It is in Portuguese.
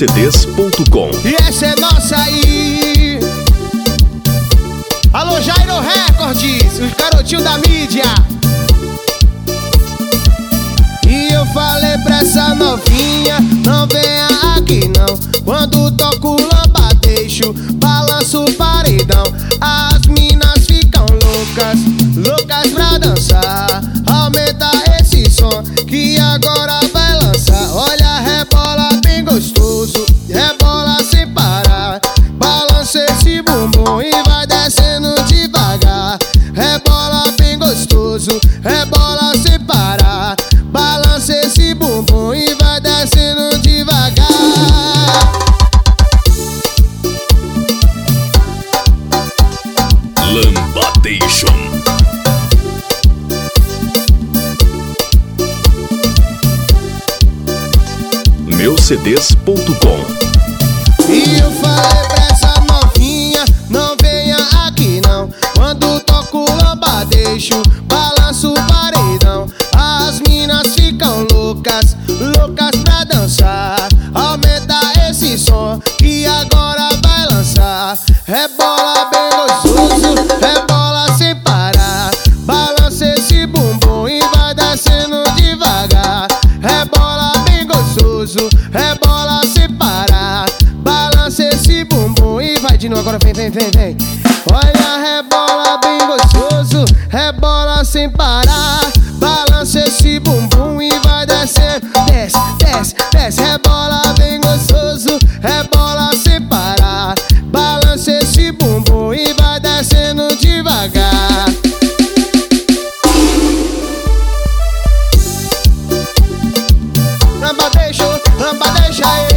meucds.com E essa é nossa aí. Alô, Jairo Records, os garotinhos da mídia. E eu falei pra essa novinha, não venha aqui não. Quando toco lamba, deixo, balanço paredão. As minas ficam loucas, loucas pra dançar. meucds.com E eu falei pra essa novinha, não venha aqui não. Quando toco lamba, deixo, balanço paredão. As minas ficam loucas, loucas pra dançar. Aumenta esse som que agora vai lançar. Rebola bem gostoso, rebola sem parar. Balança esse bumbum e vai de novo. Agora vem, vem, vem, vem. Olha, rebola bem gostoso, rebola sem parar. Balança esse bumbum pra deixar ele